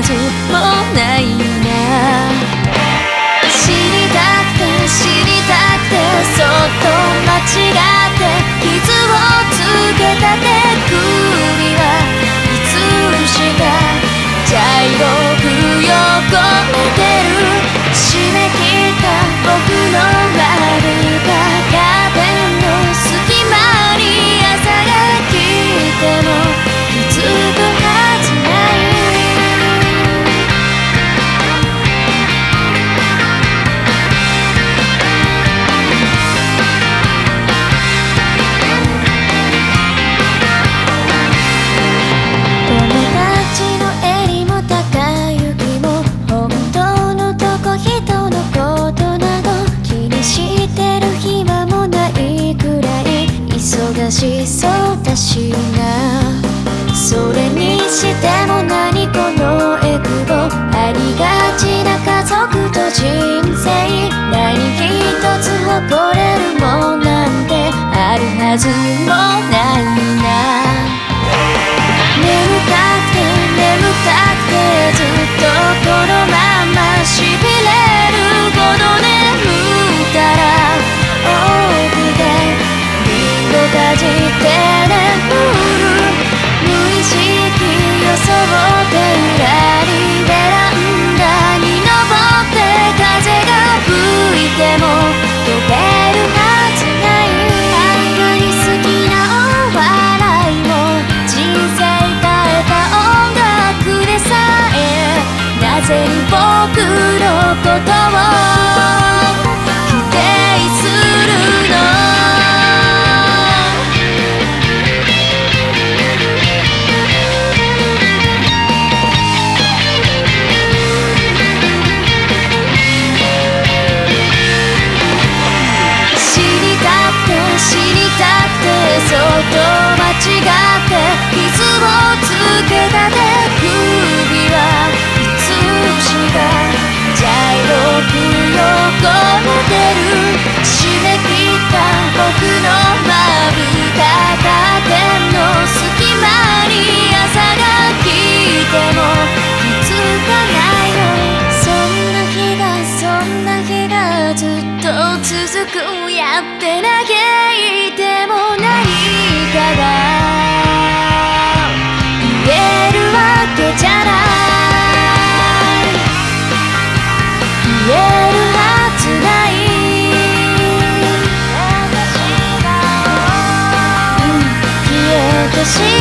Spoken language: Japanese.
ずもないな。知りたくて知りたくてそっと間違えそうだしなそれにしても何このエクボありがちな家族と人生何一つ誇れるもんなんてあるはずもこを私